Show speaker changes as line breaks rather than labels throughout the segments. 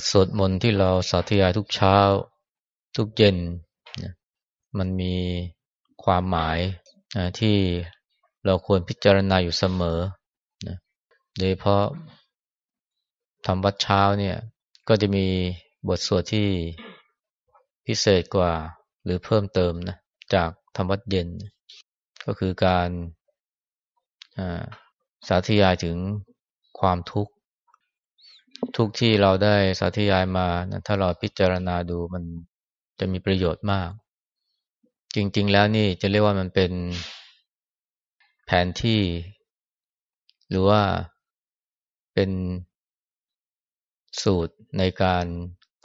ทสวดมนต์ที่เราสาธยายทุกเช้า ทุกเย็นนะมันมีความหมายนะที่เราควรพิจารณาอยู่เสมอนะโดยเพราะทำวัดเช้าเนี่ยก็จะมีบทสวดที่พิเศษกว่าหรือเพิ่มเติมนะจากธรรมวัดเย็น ก็คือการสาธยายถึงความทุกข์ ทุกที่เราได้สาธยายมานะถ้าเราพิจารณาดูมันจะมีประโยชน์มาก จริง ๆ แล้วนี่จะเรียกว่ามันเป็นแผนที่ หรือว่าเป็นสูตรในการ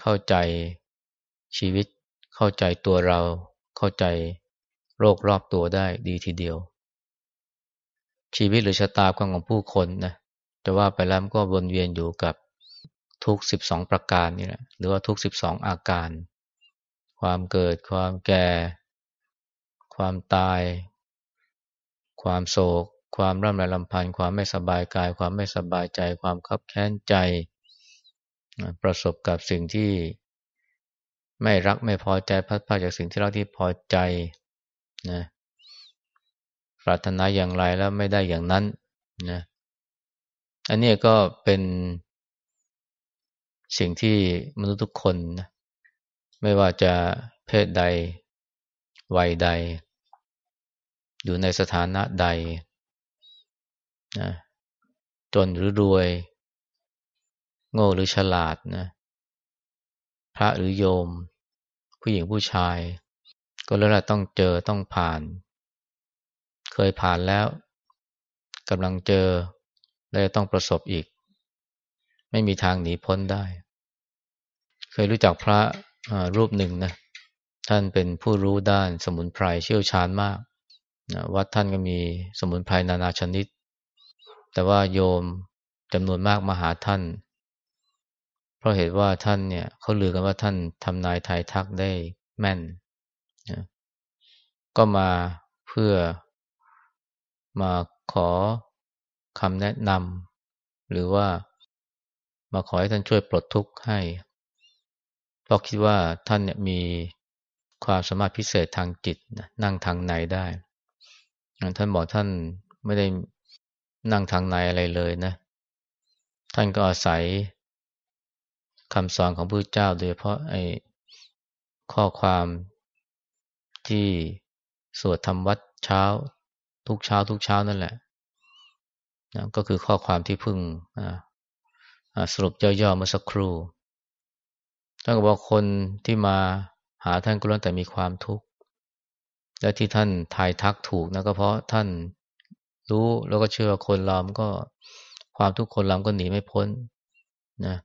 เข้าใจชีวิต เข้าใจตัวเรา เข้าใจโรครอบตัวได้ดีทีเดียว ชีวิตหรือชะตากของผู้คนนะจะว่าไปแล้วก็วนเวียนอยู่กับ ทุกสิบสองประการนี่แหละหรือว่าทุกสิบสองอาการ ความเกิด ความแก่ ความตาย ความโศก ความร่ำไรลำพันธ์ความไม่สบายกาย ความไม่สบายใจ ความคับแค้นใจ ประสบกับสิ่งที่ไม่รักไม่พอใจพัดพาจากสิ่งที่รักที่พอใจนะปรารถนาอย่างไรแล้วไม่ได้อย่างนั้นนะอันนี้ก็เป็น สิ่งที่มนุษย์ทุกคนนะไม่ว่าจะเพศใด วัยใด อยู่ในสถานะใดนะจนหรือรวย โง่หรือฉลาดนะพระหรือโยม ผู้หญิงผู้ชาย ก็แล้วละต้องเจอต้องผ่าน เคยผ่านแล้วกำลังเจอและต้องประสบอีก ไม่มีทางหนีพ้นได้ เคยรู้จักพระรูปหนึ่งนะท่านเป็นผู้รู้ด้านสมุนไพรเชี่ยวชาญมากนะวัดท่านก็มีสมุนไพรนานาชนิด แต่ว่าโยมจำนวนมากมาหาท่าน เพราะเหตุว่าท่านเนี่ยเขาลือกันว่าท่านทำนายทายทักได้แม่นนะก็มาเพื่อมาขอคำแนะนำหรือว่า มาขอให้ท่านช่วยปลดทุกข์ให้ เพราะคิดว่าท่านเนี่ยมีความสามารถพิเศษทางจิตนั่งทางในได้ท่านบอกท่านไม่ได้นั่งทางในอะไรเลยนะ ท่านก็อาศัยคำสอนของพระเจ้า โดยเพราะไอ้ข้อความที่สวดธรรมวัดเช้า ทุกเช้าทุกเช้านั่นแหละนะก็คือข้อความที่พึ่ง สรุปย่อๆเมื่อสักครู่ท่านก็บอกคนที่มาหาท่านก็ล้วนแต่มีความทุกข์และที่ท่านทายทักถูกนะก็เพราะท่านรู้แล้วก็เชื่อคนเราก็ความทุกข์คนเราก็หนีไม่พ้นนะ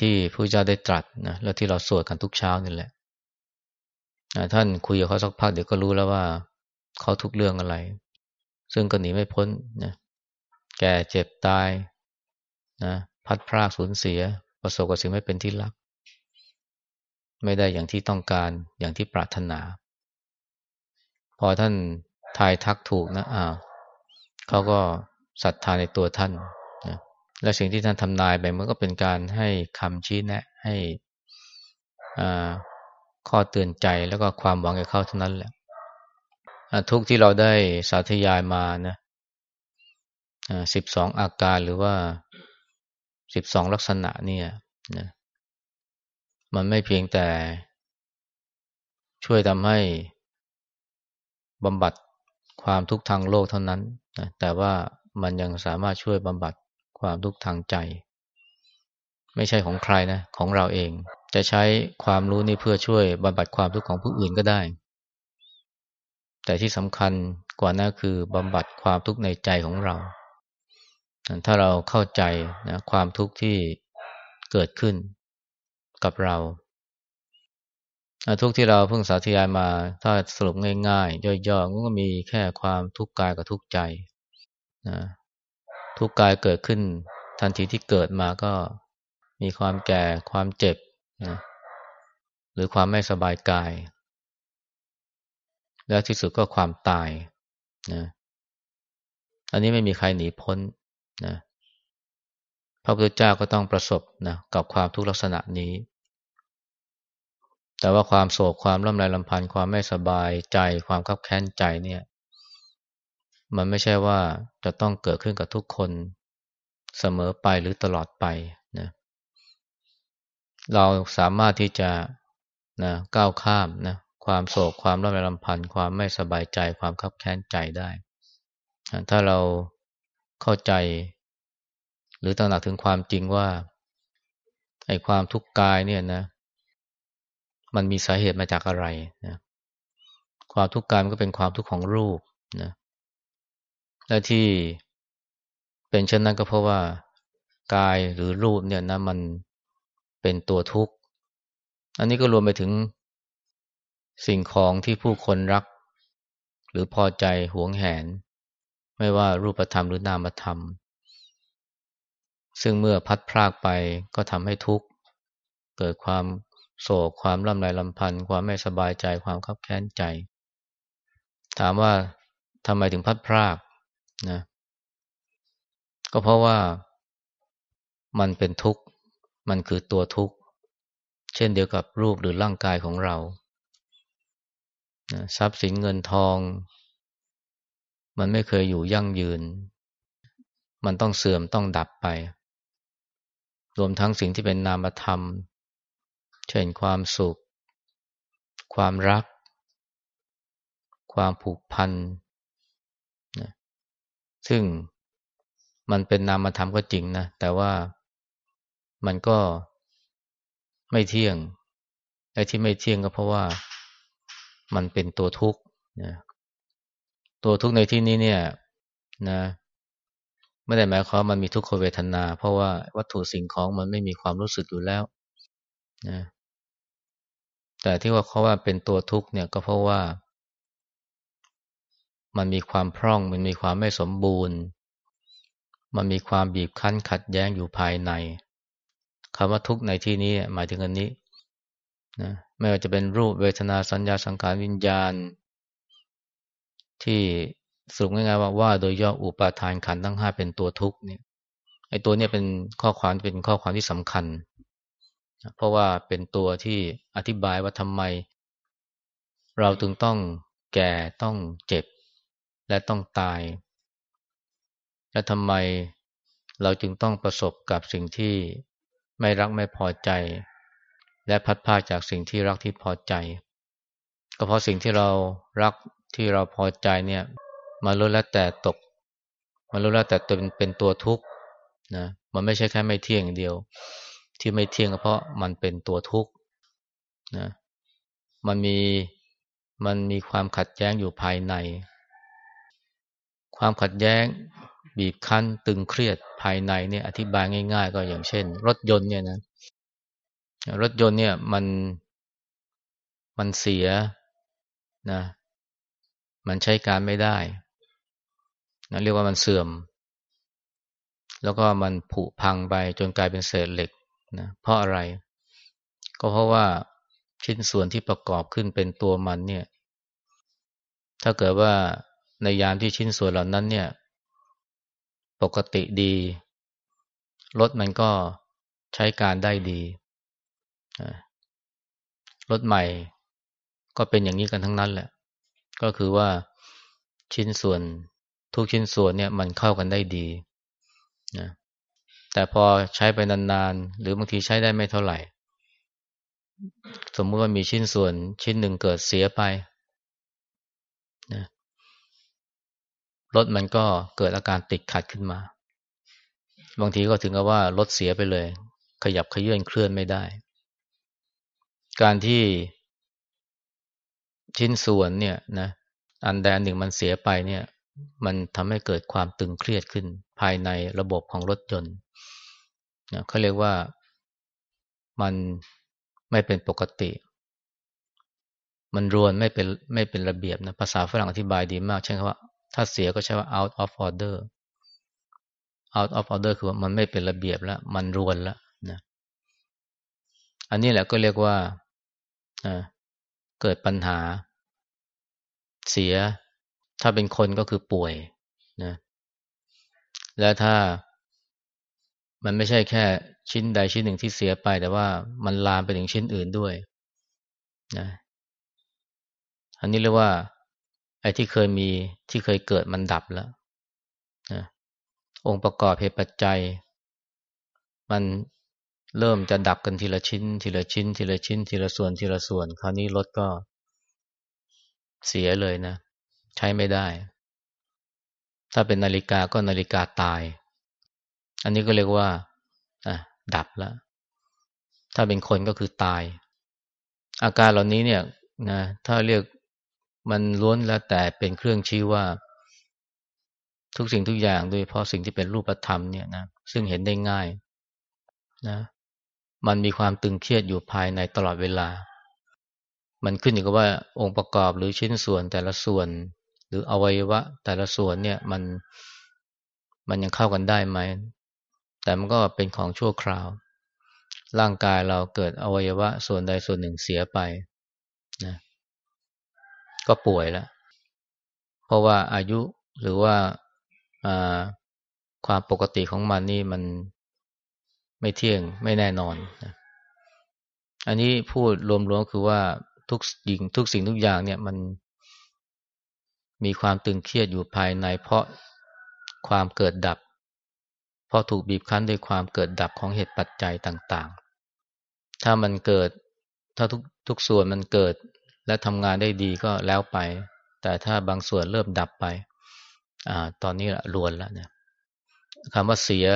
ที่พระเจ้าได้ตรัสนะแล้วที่เราสวดกันทุกเช้านี่แหละท่านคุยกับเขาสักพักเดี๋ยวก็รู้แล้วว่าเขาทุกเรื่องอะไร ซึ่งก็หนีไม่พ้นนะแก่เจ็บตาย นะพัดพรากสูญเสีย ประสบกับสิ่งไม่เป็นที่รัก ไม่ได้อย่างที่ต้องการอย่างที่ปรารถนา พอท่านทายทักถูกนะอ้าวเขาก็ศรัทธาในตัวท่านนะและสิ่งที่ท่านทำนายไปมันก็เป็นการให้คำชี้แนะ ให้ข้อเตือนใจแล้วก็ความหวังแก่เขาเท่านั้นแหละทุกที่เราได้สาธยายมานะสิบสองอาการหรือว่า สิบสองลักษณะเนี่ยนะมันไม่เพียงแต่ ช่วยทำให้บำบัดความทุกข์ทางโลกเท่านั้นนะแต่ว่ามันยังสามารถช่วยบำบัดความทุกข์ทางใจ ไม่ใช่ของใครนะ ของเราเอง จะใช้ความรู้นี้เพื่อช่วยบำบัดความทุกข์ของผู้อื่นก็ได้ แต่ที่สำคัญกว่านั้นคือบำบัดความทุกข์ในใจของเรา ถ้าเราเข้าใจนะความทุกข์ที่เกิดขึ้นกับเรา ทุกข์ที่เราเพิ่งสาธยายมา ถ้าสรุปง่ายๆ ย่อๆก็มีแค่ความทุกข์กายกับทุกข์ใจนะทุกข์กายเกิดขึ้น ทันทีที่เกิดมาก็มีความแก่ความเจ็บนะหรือความไม่สบายกาย และที่สุดก็ความตายนะอันนี้ไม่มีใครหนีพ้น นะพระพุทธเจ้าก็ต้องประสบนะกับความทุกข์ลักษณะนี้ แต่ว่าความโศกความร่ำไรลำพันธ์ความไม่สบายใจ ความคับแค้นใจเนี่ย มันไม่ใช่ว่าจะต้องเกิดขึ้นกับทุกคนเสมอไปหรือตลอดไปนะเราสามารถที่จะนะก้าวข้ามนะความโศกความร่ำไรลำพันธ์ความไม่สบายใจ ความคับแค้นใจได้ ถ้าเรา เข้าใจ หรือตระหนักถึงความจริงว่าไอ้ความทุกข์กายเนี่ยนะ มันมีสาเหตุมาจากอะไรนะความทุกข์กายมันก็เป็นความทุกข์ของรูปนะและที่เป็นเช่นนั้นก็เพราะว่ากายหรือรูปเนี่ยนะมันเป็นตัวทุกข์ อันนี้ก็รวมไปถึงสิ่งของที่ผู้คนรัก หรือพอใจหวงแหน ไม่ว่ารูปธรรมหรือนามธรรม ซึ่งเมื่อพัดพรากไปก็ทำให้ทุกข์ เกิดความโศกความลำไรลำพันธ์ความไม่สบายใจความขับแค้นใจ ถามว่าทำไมถึงพัดพรากนะก็เพราะว่ามันเป็นทุกข์ มันคือตัวทุกข์ เช่นเดียวกับรูปหรือร่างกายของเราทรัพย์สินเงินทอง มันไม่เคยอยู่ยั่งยืน มันต้องเสื่อมต้องดับไป รวมทั้งสิ่งที่เป็นนามธรรม เช่นความสุข ความรัก ความผูกพันนะซึ่งมันเป็นนามธรรมก็จริงนะ แต่ว่ามันก็ไม่เที่ยงไอ้ที่ไม่เที่ยงก็เพราะว่ามันเป็นตัวทุกข์นะ ตัวทุกข์ในที่นี้เนี่ยนะไม่ได้หมายความมันมีทุกขเวทนา เพราะว่าวัตถุสิ่งของมันไม่มีความรู้สึกอยู่แล้วนะแต่ที่ว่าเขาว่าเป็นตัวทุกข์เนี่ยก็เพราะว่า มันมีความพร่อง มันมีความไม่สมบูรณ์ มันมีความบีบคั้นขัดแย้งอยู่ภายในคำว่าทุกข์ในที่นี้หมายถึงอันนี้นะไม่ว่าจะเป็นรูปเวทนาสัญญาสังขารวิญญาณ ที่สรุปง่ายๆว่าว่าโดยย่ออุปาทานขันทั้งห้าเป็นตัวทุกข์เนี่ยไอ้ตัวเนี้ยเป็นข้อความเป็นข้อความที่สำคัญ เพราะว่าเป็นตัวที่อธิบายว่าทำไม เราถึงต้องแก่ต้องเจ็บ และต้องตาย และทำไมเราจึงต้องประสบกับสิ่งที่ไม่รักไม่พอใจ และพัดพาจากสิ่งที่รักที่พอใจ ก็เพราะสิ่งที่เรารัก ที่เราพอใจเนี่ยมันรู้แล้วแต่ตกมันรู้แล้วแต่ตัวเป็นตัวทุกข์นะมันไม่ใช่แค่ไม่เที่ยงอย่างเดียว ที่ไม่เที่ยงก็เพราะมันเป็นตัวทุกข์นะมันมีมันมีความขัดแย้งอยู่ภายใน ความขัดแย้งบีบคั้นตึงเครียดภายในเนี่ยอธิบายง่าย ๆ ก็อย่างเช่น รถยนต์เนี่ยนะรถยนต์เนี่ยมันมันเสียนะ มันใช้การไม่ได้นะเรียกว่ามันเสื่อม แล้วก็มันผุพังไปจนกลายเป็นเศษเหล็กนะเพราะอะไร ก็เพราะว่าชิ้นส่วนที่ประกอบขึ้นเป็นตัวมันเนี่ย ถ้าเกิดว่าในยามที่ชิ้นส่วนเหล่านั้นเนี่ย ปกติดีรถมันก็ใช้การได้ดีรถใหม่ก็เป็นอย่างนี้กันทั้งนั้นแหละ ก็คือว่าชิ้นส่วนทุกชิ้นส่วนเนี่ยมันเข้ากันได้ดีนะแต่พอใช้ไปนานๆ หรือบางทีใช้ได้ไม่เท่าไหร่ สมมติว่ามีชิ้นส่วนชิ้นหนึ่งเกิดเสียไปนะรถมันก็เกิดอาการติดขัดขึ้นมา บางทีก็ถึงกับว่ารถเสียไปเลย ขยับขยื่นเคลื่อนไม่ได้ การที่ ชิ้นส่วนเนี่ยนะอันใดอันหนึ่งมันเสียไปเนี่ย มันทำให้เกิดความตึงเครียดขึ้น ภายในระบบของรถยนต์นะเขาเรียกว่ามันไม่เป็นปกติ มันรวนไม่เป็นไม่เป็นระเบียบนะภาษาฝรั่งอธิบายดีมากใช่ไหมว่า ถ้าเสียก็ใช้ว่า out of order out of order คือว่ามันไม่เป็นระเบียบแล้ว มันรวนแล้วนะอันนี้แหละก็เรียกว่า เกิดปัญหา เสีย ถ้าเป็นคนก็คือป่วยนะและถ้ามันไม่ใช่แค่ชิ้นใดชิ้นหนึ่งที่เสียไป แต่ว่ามันลามไปถึงชิ้นอื่นด้วยนะอันนี้เรียกว่า ไอ้ที่เคยมีที่เคยเกิดมันดับแล้วนะองค์ประกอบเหตุปัจจัย มัน เริ่มจะดับกันทีละชิ้น ทีละชิ้น ทีละชิ้น ทีละส่วนทีละส่วน คราวนี้รถก็เสียเลยนะ ใช้ไม่ได้ ถ้าเป็นนาฬิกาก็นาฬิกาตาย อันนี้ก็เรียกว่าอะดับแล้วถ้าเป็นคนก็คือตาย อาการเหล่านี้เนี่ยนะถ้าเรียกมันล้วนแล้วแต่เป็นเครื่องชี้ว่า ทุกสิ่งทุกอย่างโดยเพราะสิ่งที่เป็นรูปธรรมเนี่ยนะซึ่งเห็นได้ง่ายนะ มันมีความตึงเครียดอยู่ภายในตลอดเวลา มันขึ้นอยู่กับว่าองค์ประกอบหรือชิ้นส่วนแต่ละส่วน หรืออวัยวะแต่ละส่วนเนี่ยมันมันยังเข้ากันได้ไหม แต่มันก็เป็นของชั่วคราว ร่างกายเราเกิดอวัยวะส่วนใดส่วนหนึ่งเสียไปนะก็ป่วยแล้ว เพราะว่าอายุหรือว่าความปกติของมันนี่มัน ไม่เที่ยงไม่แน่นอนนะอันนี้พูดรวมๆคือว่าทุกสิ่งทุกสิ่งทุกอย่างเนี่ยมันมีความตึงเครียดอยู่ภายในเพราะความเกิดดับ เพราะถูกบีบคั้นด้วยความเกิดดับของเหตุปัจจัยต่างๆ ถ้ามันเกิดถ้าทุกทุกส่วนมันเกิดและทำงานได้ดีก็แล้วไป แต่ถ้าบางส่วนเริ่มดับไป อ่า ตอนนี้ละรวนแล้วเนี่ยคำว่าเสีย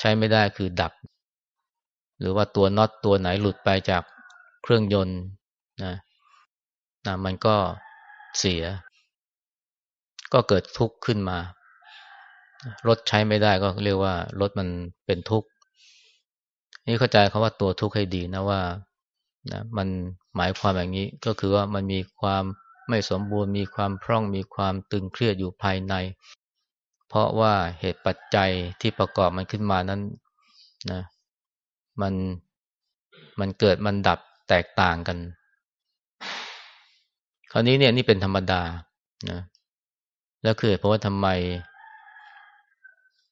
ใช้ไม่ได้คือดับ หรือว่าตัวน็อตตัวไหนหลุดไปจากเครื่องยนต์นะนะมันก็เสีย ก็เกิดทุกข์ขึ้นมา รถใช้ไม่ได้ก็เรียกว่ารถมันเป็นทุกข์นี่เข้าใจคาว่าตัวทุกข์ให้ดีนะว่านะมันหมายความอย่างนี้ก็คือว่ามันมีความไม่สมบูรณ์ มีความพร่องมีความตึงเครียดอยู่ภายใน เพราะว่าเหตุปัจจัยที่ประกอบมันขึ้นมานั้นนะมันมันเกิดมันดับแตกต่างกัน คราวนี้เนี่ยนี่เป็นธรรมดานะแล้วคือเพราะว่าทำไม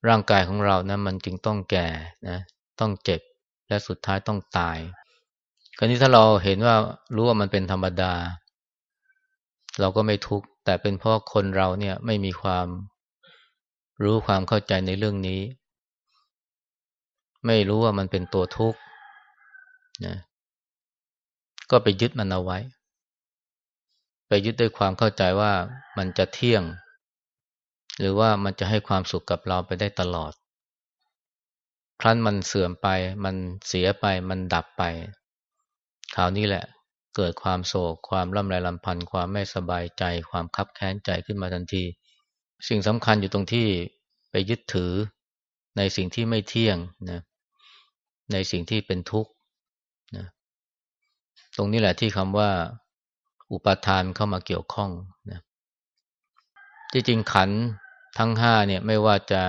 ร่างกายของเรานะมันจึงต้องแก่นะต้องเจ็บและสุดท้ายต้องตาย คราวนี้ถ้าเราเห็นว่ารู้ว่ามันเป็นธรรมดา เราก็ไม่ทุกข์แต่เป็นเพราะคนเราเนี่ยไม่มีความ รู้ความเข้าใจในเรื่องนี้ ไม่รู้ว่ามันเป็นตัวทุกข์นะก็ไปยึดมันเอาไว้ ไปยึดด้วยความเข้าใจว่ามันจะเที่ยง หรือว่ามันจะให้ความสุขกับเราไปได้ตลอด ครั้นมันเสื่อมไป มันเสียไป มันดับไปคราวนี้แหละ เกิดความโศก ความร่ำไรลำพันธ์ความไม่สบายใจ ความคับแค้นใจขึ้นมาทันที สิ่งสำคัญอยู่ตรงที่ไปยึดถือในสิ่งที่ไม่เที่ยงนะในสิ่งที่เป็นทุกข์นะตรงนี้แหละที่คำว่า อุปทานเข้ามาเกี่ยวข้องนะที่จริงขันทั้งห้าเนี่ยไม่ว่าจะ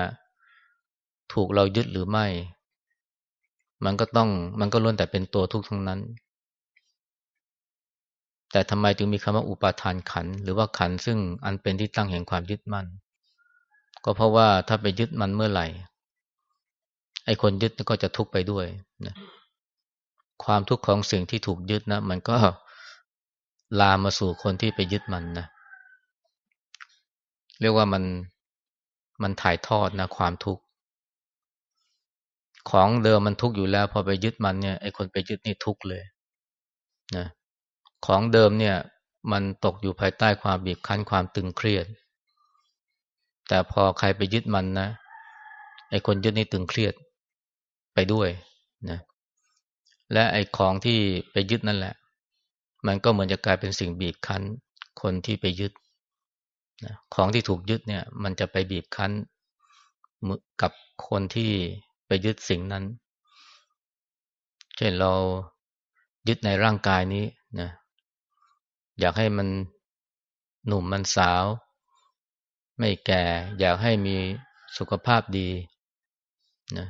ถูกเรายึดหรือไม่ มันก็ต้องมันก็ล้วนแต่เป็นตัวทุกข์ทั้งนั้น แต่ทำไมจึงมีคำว่าอุปาทานขัน หรือว่าขันซึ่งอันเป็นที่ตั้งแห่งความยึดมั่น ก็เพราะว่าถ้าไปยึดมันเมื่อไหร่ ไอ้คนยึดก็จะทุกข์ไปด้วยนะความทุกข์ของสิ่งที่ถูกยึดนะ มันก็ลามมาสู่คนที่ไปยึดมันนะเรียกว่ามันมันถ่ายทอดนะความทุกข์ของเดิมมันทุกข์อยู่แล้ว พอไปยึดมันเนี่ยไอ้คนไปยึดนี่ทุกข์เลยนะ ของเดิมเนี่ย มันตกอยู่ภายใต้ความบีบคั้นความตึงเครียด แต่พอใครไปยึดมันนะไอ้คนยึดนี่ตึงเครียดไปด้วยนะและไอ้ของที่ไปยึดนั่นแหละ มันก็เหมือนจะกลายเป็นสิ่งบีบคั้น คนที่ไปยึดนะของที่ถูกยึดเนี่ย มันจะไปบีบคั้นกับคนที่ไปยึดสิ่งนั้น เช่นเรายึดในร่างกายนี้นะ อยากให้มันหนุ่มมันสาว ไม่แก่ อยากให้มีสุขภาพดีนะ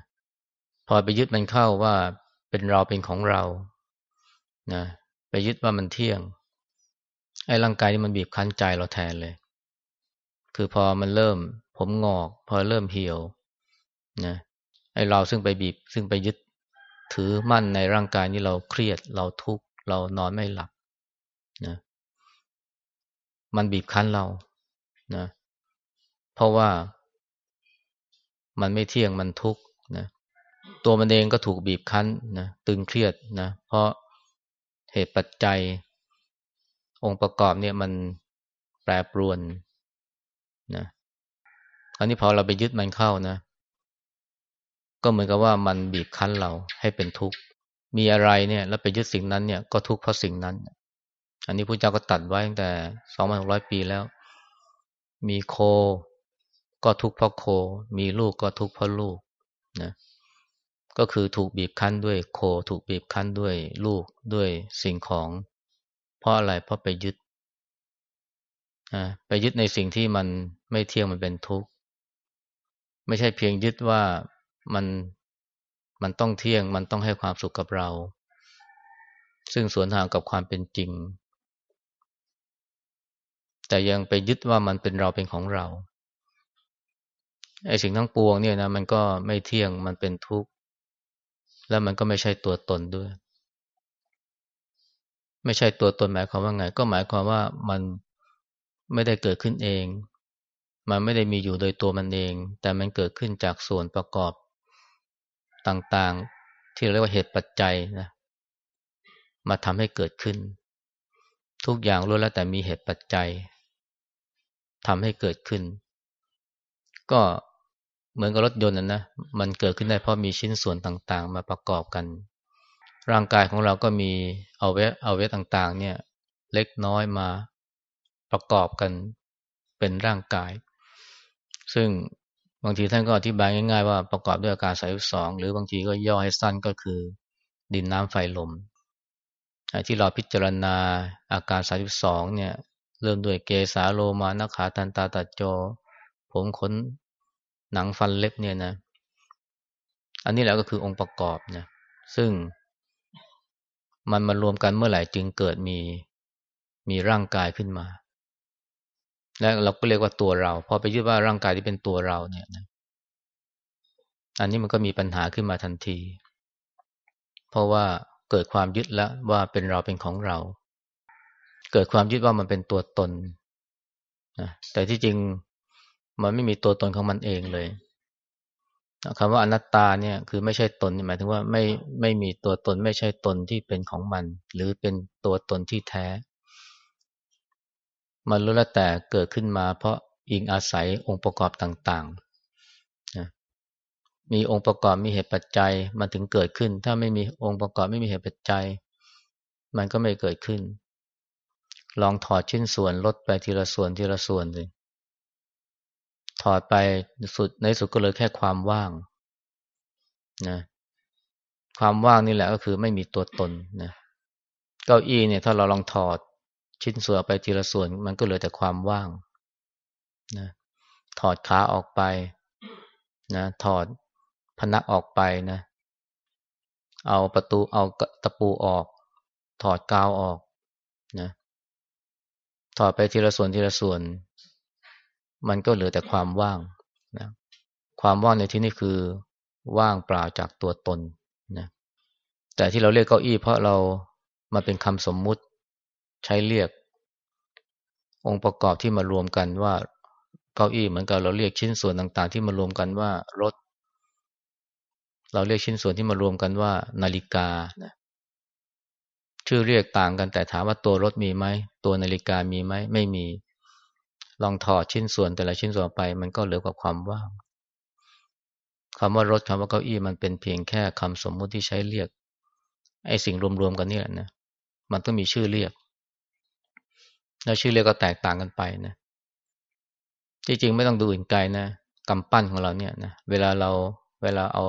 พอไปยึดมันเข้าว่าเป็นเราเป็นของเรานะไปยึดว่ามันเที่ยง ไอ้ร่างกายนี่มันบีบคั้นใจเราแทนเลย คือพอมันเริ่มผมงอก พอเริ่มเหี่ยวนะไอ้เราซึ่งไปบีบซึ่งไปยึดถือมั่นในร่างกายนี้เราเครียด เราทุกข์เรานอนไม่หลับ มันบีบคั้นเรานะเพราะว่ามันไม่เที่ยงมันทุกข์นะตัวมันเองก็ถูกบีบคั้นนะตึงเครียดนะเพราะเหตุปัจจัย องค์ประกอบเนี่ยมันแปรปรวนนะคราวนี้พอเราไปยึดมันเข้านะ ก็เหมือนกับว่ามันบีบคั้นเราให้เป็นทุกข์มีอะไรเนี่ย แล้วไปยึดสิ่งนั้นเนี่ยก็ทุกข์เพราะสิ่งนั้น อันนี้พระเจ้าก็ตัดไว้ตั้งแต่สองพันหกร้อยปีแล้ว มีโค ก็ทุกข์เพราะโค มีลูกก็ทุกข์เพราะลูกนะก็คือถูกบีบคั้นด้วยโค ถูกบีบคั้นด้วยลูกด้วยสิ่งของ เพราะอะไรเพราะไปยึดไปยึดในสิ่งที่มันไม่เที่ยงมันเป็นทุกข์ไม่ใช่เพียงยึดว่ามันมันต้องเที่ยงมันต้องให้ความสุขกับเรา ซึ่งสวนทางกับความเป็นจริง แต่ยังไปยึดว่ามันเป็นเราเป็นของเราไอ้สิ่งทั้งปวงเนี่ยนะมันก็ไม่เที่ยงมันเป็นทุกข์ แล้วมันก็ไม่ใช่ตัวตนด้วย ไม่ใช่ตัวตนหมายความว่าไง ก็หมายความว่ามันไม่ได้เกิดขึ้นเอง มันไม่ได้มีอยู่โดยตัวมันเอง แต่มันเกิดขึ้นจากส่วนประกอบต่างๆ ที่เรียกว่าเหตุปัจจัยนะมาทำให้เกิดขึ้น ทุกอย่างล้วนแล้วแต่มีเหตุปัจจัย ทำให้เกิดขึ้น ก็เหมือนกับรถยนต์นะนะ มันเกิดขึ้นได้เพราะมีชิ้นส่วนต่างๆ มาประกอบกัน ร่างกายของเราก็มีเอาเวเอาเวต่างๆ เนี่ย เล็กน้อยมาประกอบกันเป็นร่างกาย ซึ่งบางทีท่านก็อธิบายง่ายๆว่าประกอบด้วยอาการสายสองหรือบางทีก็ย่อให้สั้นก็คือ ดินน้ำไฟลมที่เราพิจารณาอาการสายสองเนี่ย เริ่มด้วยเกสาโลมานักขาตันตาตัดจอ ผมขนหนังฟันเล็บเนี่ยนะ อันนี้แหละก็คือองค์ประกอบนะซึ่งมันมารวมกันเมื่อไหร่จึงเกิดมีมีร่างกายขึ้นมา และเราก็เรียกว่าตัวเรา พอไปยึดว่าร่างกายที่เป็นตัวเราเนี่ยนะอันนี้มันก็มีปัญหาขึ้นมาทันที เพราะว่าเกิดความยึดแล้วว่าเป็นเราเป็นของเรา เกิดความยึดว่ามันเป็นตัวตนนะแต่ที่จริงมันไม่มีตัวตนของมันเองเลยคำว่าอนัตตาเนี่ยคือไม่ใช่ตนหมายถึงว่าไม่ไม่มีตัวตนไม่ใช่ตนที่เป็นของมัน หรือเป็นตัวตนที่แท้ มันรู้แล้วแต่เกิดขึ้นมา เพราะอิงอาศัยองค์ประกอบต่างๆนะมีองค์ประกอบมีเหตุปัจจัย มันถึงเกิดขึ้น ถ้าไม่มีองค์ประกอบไม่มีเหตุปัจจัย มันก็ไม่เกิดขึ้น ลองถอดชิ้นส่วนลดไปทีละส่วนทีละส่วนเลยถอดไปสุดในสุดก็เลยแค่ความว่างนะความว่างนี่แหละก็คือไม่มีตัวตนนะเก้าอี้เนี่ย ถ้าเราลองถอดชิ้นส่วนไปทีละส่วน มันก็เหลือแต่ความว่างนะถอดขาออกไปนะถอดพนักออกไปนะ เอาประตูเอาตะปูออก ถอดกาวออกนะ ถอดไปทีละส่วนทีละส่วน มันก็เหลือแต่ความว่างนะความว่างในที่นี้คือว่างเปล่าจากตัวตนนะแต่ที่เราเรียกเก้าอี้เพราะเรามาเป็นคำสมมุติใช้เรียก องค์ประกอบที่มารวมกันว่าเก้าอี้เหมือนกับเราเรียกชิ้นส่วนต่างๆ ที่มารวมกันว่ารถ เราเรียกชิ้นส่วนที่มารวมกันว่านาฬิกานะ ชื่อเรียกต่างกันแต่ถามว่าตัวรถมีไหมตัวนาฬิกามีไหมไม่มี ลองถอดชิ้นส่วนแต่ละชิ้นส่วนไป มันก็เหลือกับความว่างคำว่ารถคำว่าเก้าอี้มันเป็นเพียงแค่คำสมมุติที่ใช้เรียก ไอ้สิ่งรวมๆกันนี่แหละนะมันต้องมีชื่อเรียก แล้วชื่อเรียกก็แตกต่างกันไปนะจริงๆไม่ต้องดูอื่นไกลนะกำปั้นของเราเนี่ยนะเวลาเราเวลาเอา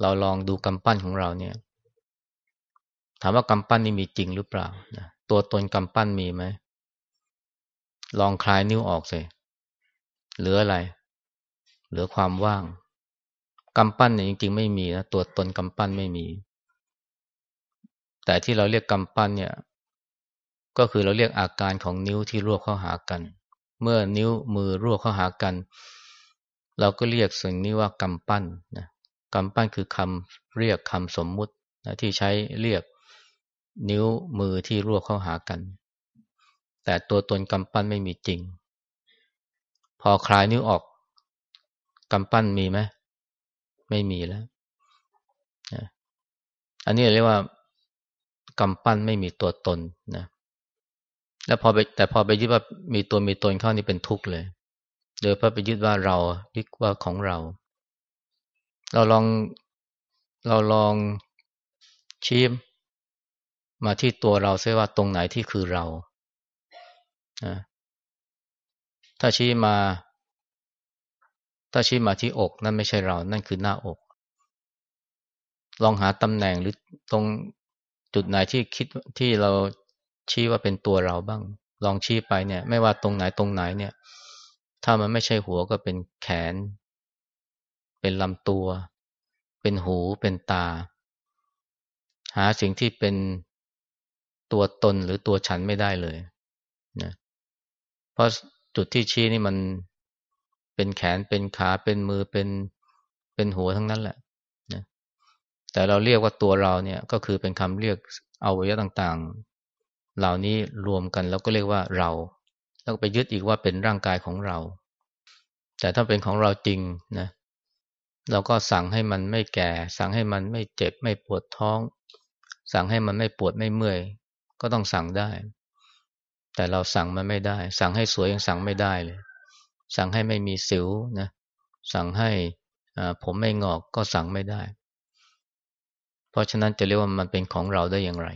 เราลองดูกำปั้นของเราเนี่ย ถามว่ากำปั้นนี่มีจริงหรือเปล่านะตัวตนกำปั้นมีไหม ลองคลายนิ้วออกสิเหลืออะไร เหลือความว่าง กำปั้นเนี่ยจริง ๆ ไม่มีนะตัวตนกำปั้นไม่มี แต่ที่เราเรียกกำปั้นเนี่ย ก็คือเราเรียกอาการของนิ้วที่รวบเข้าหากัน เมื่อนิ้วมือรวบเข้าหากัน เราก็เรียกสิ่งนี้ว่ากำปั้นนะกำปั้นคือคำเรียกคำสมมุตินะที่ใช้เรียก นิ้วมือที่รวบเข้าหากัน แต่ตัวตนกำปั้นไม่มีจริง พอคลายนิ้วออกกำปั้นมีไหมไม่มีแล้วอันนี้เรียกว่ากำปั้นไม่มีตัวตนนะแล้วพอไปแต่พอไปยึดว่ามีตัวมีตนเข้านี่เป็นทุกข์เลยโดยพอไปยึดว่าเรายึดว่าของเรา เราลองเราลองชี้ม มาที่ตัวเราซิว่าตรงไหนที่คือเราถ้าชี้มา ถ้าชี้มาที่อกนั่นไม่ใช่เรา นั่นคือหน้าอก ลองหาตำแหน่งหรือตรงจุดไหนที่คิดที่เราชี้ว่าเป็นตัวเราบ้าง ลองชี้ไปเนี่ย ไม่ว่าตรงไหนตรงไหนเนี่ย ถ้ามันไม่ใช่หัวก็เป็นแขน เป็นลำตัว เป็นหูเป็นตา หาสิ่งที่เป็น ตัวตนหรือตัวฉันไม่ได้เลยนะเพราะจุดที่ชี้นี่มันเป็นแขนเป็นขาเป็นมือเป็นเป็นหัวทั้งนั้นแหละนะแต่เราเรียกว่าตัวเราเนี่ยก็คือเป็นคำเรียกเอาวัยวะต่างๆ เหล่านี้รวมกันแล้วก็เรียกว่าเรา แล้วไปยึดอีกว่าเป็นร่างกายของเรา แต่ถ้าเป็นของเราจริงนะเราก็สั่งให้มันไม่แก่ สั่งให้มันไม่เจ็บไม่ปวดท้อง สั่งให้มันไม่ปวดไม่เมื่อย ก็ต้องสั่งได้ แต่เราสั่งมันไม่ได้ สั่งให้สวยยังสั่งไม่ได้เลย สั่งให้ไม่มีสิวนะสั่งให้ผมไม่งอกก็สั่งไม่ได้ เพราะฉะนั้นจะเรียกว่ามันเป็นของเราได้อย่างไร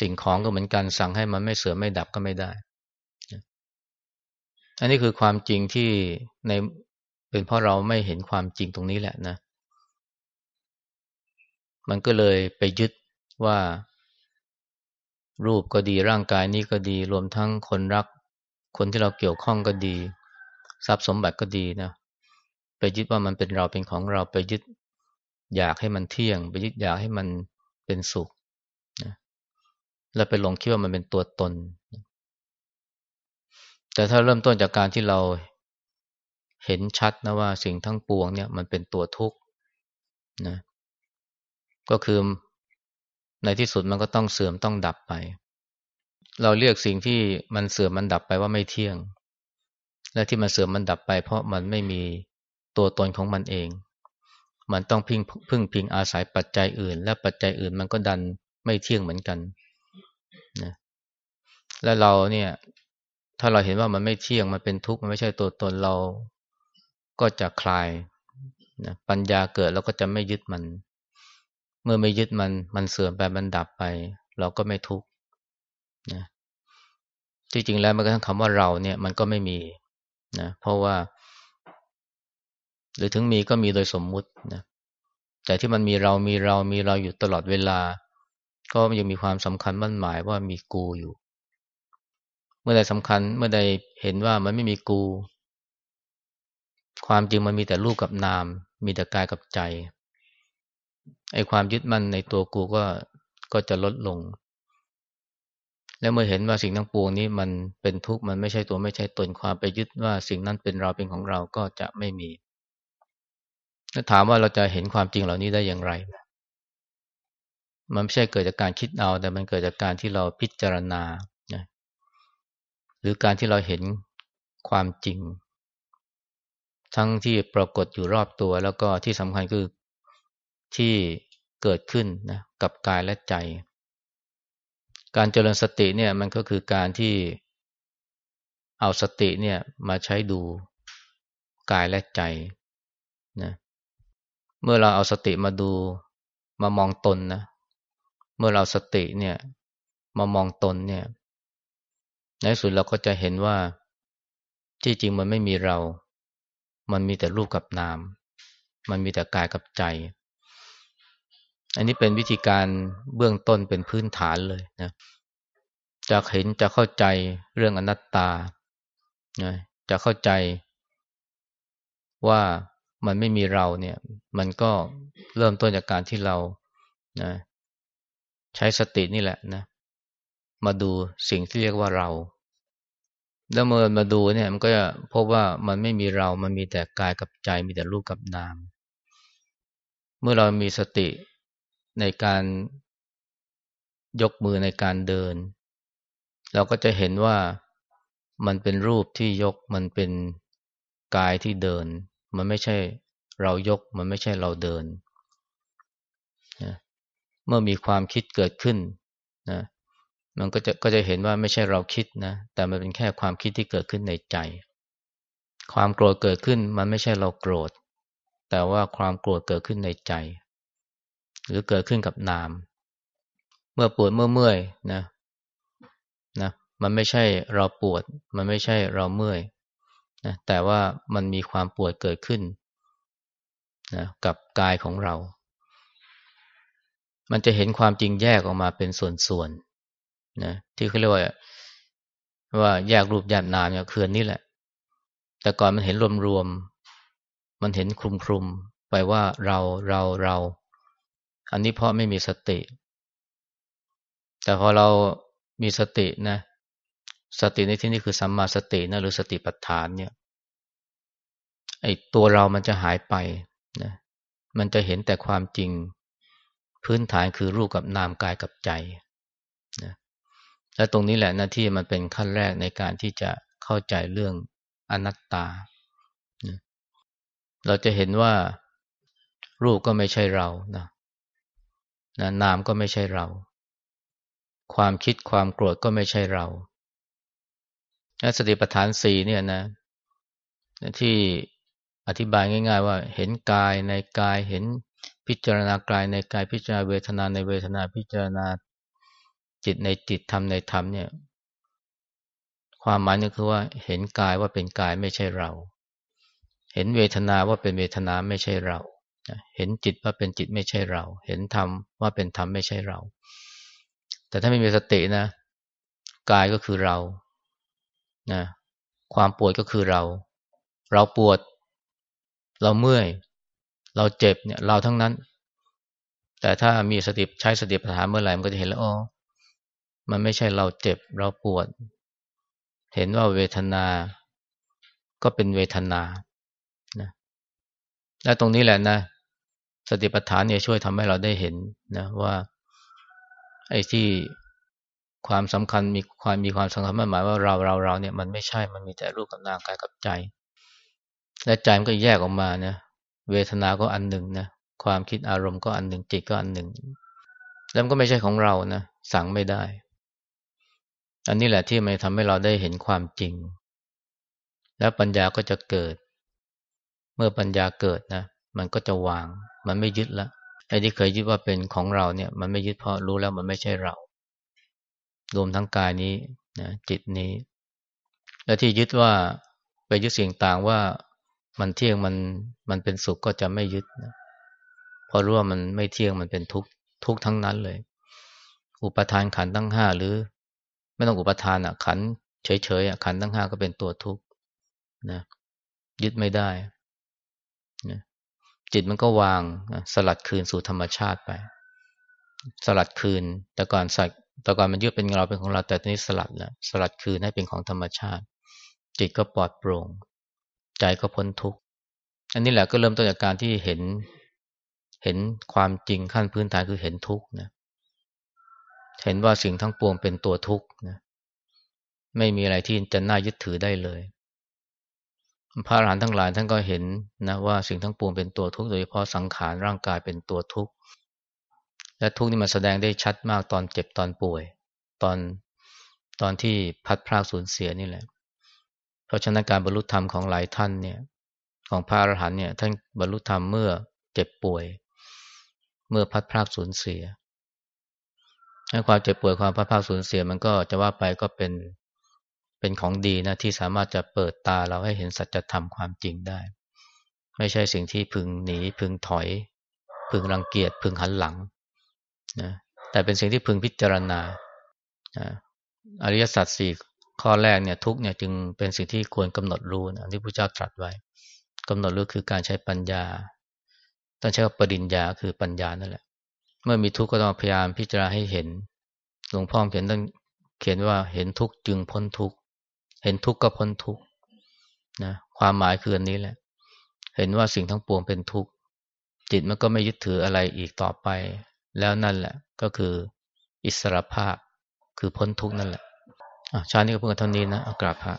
สิ่งของก็เหมือนกัน สั่งให้มันไม่เสื่อมไม่ดับก็ไม่ได้ อันนี้คือความจริงที่ในเป็นเพราะเราไม่เห็นความจริงตรงนี้แหละนะ มันก็เลยไปยึดว่า รูปก็ดีร่างกายนี้ก็ดี รวมทั้งคนรัก คนที่เราเกี่ยวข้องก็ดี ทรัพย์สมบัติก็ดีนะไปยึดว่ามันเป็นเราเป็นของเราไปยึดอยากให้มันเที่ยง ไปยึดอยากให้มันเป็นสุขนะแล้วไปหลงคิดว่ามันเป็นตัวตน แต่ถ้าเริ่มต้นจากการที่เราเห็นชัดนะว่าสิ่งทั้งปวงเนี่ยมันเป็นตัวทุกข์นะก็คือ ในที่สุดมันก็ต้องเสื่อมต้องดับไป เราเรียกสิ่งที่มันเสื่อมมันดับไปว่าไม่เที่ยง และที่มันเสื่อมมันดับไป เพราะมันไม่มีตัวตนของมันเอง มันต้องพึ่งพึ่งพิงอาศัยปัจจัยอื่น และปัจจัยอื่นมันก็ดันไม่เที่ยงเหมือนกันนะและเราเนี่ย ถ้าเราเห็นว่ามันไม่เที่ยงมันเป็นทุกข์มันไม่ใช่ตัวตนเราก็จะคลายนะปัญญาเกิดเราก็จะไม่ยึดมัน เมื่อไม่ยึดมันมันเสื่อมไปมันดับไป เราก็ไม่ทุกข์นะที่จริงแล้วมันก็ทั้งคำว่าเราเนี่ยมันก็ไม่มีนะเพราะว่า หรือถึงมีก็มีโดยสมมุตินะแต่ที่มันมีเรามีเรามีเราอยู่ตลอดเวลา ก็ยังมีความสำคัญมั่นหมายว่ามีกูอยู่ เมื่อใดสำคัญเมื่อใดเห็นว่ามันไม่มีกู ความจริงมันมีแต่รูปกับนาม มีแต่กายกับใจ ไอ้ความยึดมั่นในตัวกูก็ก็จะลดลง แล้วเมื่อเห็นว่าสิ่งทั้งปวงนี้มันเป็นทุกข์มันไม่ใช่ตัวไม่ใช่ตนความไปยึดว่าสิ่งนั้นเป็นเราเป็นของเราก็จะไม่มีถ้าถามว่าเราจะเห็นความจริงเหล่านี้ได้อย่างไร มันไม่ใช่เกิดจากการคิดเอา แต่มันเกิดจากการที่เราพิจารณาหรือการที่เราเห็นความจริง ทั้งที่ปรากฏอยู่รอบตัว แล้วก็ที่สำคัญคือ ที่เกิดขึ้นนะกับกายและใจ การเจริญสติเนี่ยมันก็คือการที่เอาสติเนี่ยมาใช้ดูกายและใจนะเมื่อเราเอาสติมาดูมามองตนนะเมื่อเราสติเนี่ยมามองตนเนี่ยในสุดเราก็จะเห็นว่าที่จริงมันไม่มีเรา มันมีแต่รูปกับนาม มันมีแต่กายกับใจ อันนี้เป็นวิธีการเบื้องต้นเป็นพื้นฐานเลยนะจะเห็นจะเข้าใจเรื่องอนัตตานะจะเข้าใจว่ามันไม่มีเราเนี่ย มันก็เริ่มต้นจากการที่เรานะใช้สตินี่แหละนะมาดูสิ่งที่เรียกว่าเรา แล้วเมื่อมาดูเนี่ย มันก็จะพบว่ามันไม่มีเรา มันมีแต่กายกับใจ มีแต่รูปกับนาม เมื่อเรามีสติ ในการยกมือในการเดิน เราก็จะเห็นว่ามันเป็นรูปที่ยกมันเป็นกายที่เดิน มันไม่ใช่เรายกมันไม่ใช่เราเดินนะเมื่อมีความคิดเกิดขึ้นนะมันก็จะก็จะเห็นว่าไม่ใช่เราคิดนะแต่มันเป็นแค่ความคิดที่เกิดขึ้นในใจ ความโกรธเกิดขึ้นมันไม่ใช่เราโกรธ แต่ว่าความโกรธเกิดขึ้นในใจ หรือเกิดขึ้นกับนาม เมื่อปวดเมื่อเมื่อยนะนะมันไม่ใช่เราปวด มันไม่ใช่เราเมื่อยนะแต่ว่ามันมีความปวดเกิดขึ้นนะกับกายของเรา มันจะเห็นความจริงแยกออกมาเป็นส่วนๆนะที่เขาเรียกว่าว่าแยกรูปแยกนามเนี่ยคือนี่แหละ แต่ก่อนมันเห็นรวมๆมันเห็นคลุมๆไปว่าเราเราเรา อันนี้เพราะไม่มีสติ แต่พอเรามีสตินะ สติในที่นี้คือสัมมาสตินะหรือสติปัฏฐานเนี่ยไอ้ตัวเรามันจะหายไปนะมันจะเห็นแต่ความจริงพื้นฐานคือรูปกับนามกายกับใจนะและตรงนี้แหละหน้าที่มันเป็นขั้นแรกในการที่จะเข้าใจเรื่องอนัตตานะเราจะเห็นว่ารูปก็ไม่ใช่เรานะ นะนามก็ไม่ใช่เรา ความคิดความโกรธก็ไม่ใช่เราและสติปัฏฐานสี่เนี่ยนะ ที่อธิบายง่าย ๆ ว่าเห็นกายในกายเห็นพิจารณากายในกายพิจารณาเวทนาในเวทนาพิจารณาจิตในจิตธรรมในธรรมเนี่ย ความหมายนี่คือว่าเห็นกายว่าเป็นกายไม่ใช่เรา เห็นเวทนาว่าเป็นเวทนาไม่ใช่เรา เห็นจิตว่าเป็นจิตไม่ใช่เรา เห็นธรรมว่าเป็นธรรมไม่ใช่เรา แต่ถ้าไม่มีสตินะกายก็คือเรานะความปวดก็คือเรา เราปวด เราเมื่อย เราเจ็บเนี่ย เราทั้งนั้น แต่ถ้ามีสติใช้สติปัฏฐานเมื่อไหร่มันก็จะเห็นแล้วอ๋อมันไม่ใช่เราเจ็บ เราปวด เห็นว่าเวทนา ก็เป็นเวทนา และตรงนี้แหละนะ สติปัฏฐานเนี่ยช่วยทำให้เราได้เห็นนะว่า ไอ้ที่ความสำคัญมีความมีความสำคัญหมายว่าเราเราเราเนี่ยมันไม่ใช่มันมีแต่รูปกับนามกายกับใจ และใจมันก็แยกออกมานะเวทนาก็อันหนึ่งนะความคิดอารมณ์ก็อันหนึ่งจิตก็อันหนึ่งแล้วมันก็ไม่ใช่ของเรานะสั่งไม่ได้ อันนี้แหละที่มันทำให้เราได้เห็นความจริง แล้วปัญญาก็จะเกิด มื่อปัญญาเกิดนะ มันก็จะวาง มันไม่ยึดละไอ้ที่เคยยึดว่าเป็นของเราเนี่ย มันไม่ยึดเพราะรู้แล้วมันไม่ใช่เรา รวมทั้งกายนี้นะจิตนี้ และที่ยึดว่าไปยึดสิ่งต่างว่ามันเที่ยงมันมันเป็นสุขก็จะไม่ยึดนะพอรู้ว่ามันไม่เที่ยงมันเป็นทุกข์ทุกทั้งนั้นเลย อุปทานขันทั้งห้าหรือ ไม่ต้องอุปทานอะขันเฉยๆอะขันทั้งห้าก็เป็นตัวทุกข์นะยึดไม่ได้ จิตมันก็วางสลัดคืนสู่ธรรมชาติไป สลัดคืน แต่ก่อนสักแต่ก่อนมันยึดเป็นเราเป็นของเราแต่ตอนนี้สลัดแล้วสลัดคืนให้เป็นของธรรมชาติ จิตก็ปลอดโปร่ง ใจก็พ้นทุกข์อันนี้แหละก็เริ่มต้นจากการที่เห็นเห็นความจริงขั้นพื้นฐานคือเห็นทุกข์นะเห็นว่าสิ่งทั้งปวงเป็นตัวทุกข์นะไม่มีอะไรที่จะน่ายึดถือได้เลย พระอรหันต์ทั้งหลายท่านก็เห็นนะว่าสิ่งทั้งปวงเป็นตัวทุกข์โดยเฉพาะสังขารร่างกายเป็นตัวทุกข์และทุกข์นี่มันแสดงได้ชัดมากตอนเจ็บตอนป่วย ตอนตอนที่พัดพรากสูญเสียนี่แหละ เพราะฉะนั้นการบรรลุธรรมของหลายท่านเนี่ย ของพระอรหันต์เนี่ยท่านบรรลุธรรมเมื่อเจ็บป่วย เมื่อพัดพรากสูญเสียให้ความเจ็บป่วยความพัดพรากสูญเสียมันก็จะว่าไปก็เป็น เป็นของดีนะที่สามารถจะเปิดตาเราให้เห็นสัจธรรมความจริงได้ ไม่ใช่สิ่งที่พึงหนีพึงถอย พึงรังเกียจพึงหันหลังนะแต่เป็นสิ่งที่พึงพิจารณาอริยสัจสี่ข้อแรกเนี่ยทุกเนี่ยจึงเป็นสิ่งที่ควรกำหนดรู้นะที่พระเจ้าตรัสไว้กำหนดรู้คือการใช้ปัญญาต้องใช้ปริญญาคือปัญญานั่นแหละ เมื่อมีทุกข์ก็ต้องพยายามพิจารณาให้เห็น หลวงพ่อเขียนต้องเขียนว่าเห็นทุกข์จึงพ้นทุกข์ เห็นทุกข์ก็พ้นทุกข์นะความหมายคืออันนี้แหละ เห็นว่าสิ่งทั้งปวงเป็นทุกข์จิตมันก็ไม่ยึดถืออะไรอีกต่อไป แล้วนั่นแหละ ก็คืออิสรภาพคือพ้นทุกข์นั่นแหละชาตินี้ก็เพิ่งเท่านี้นะอากราบพระ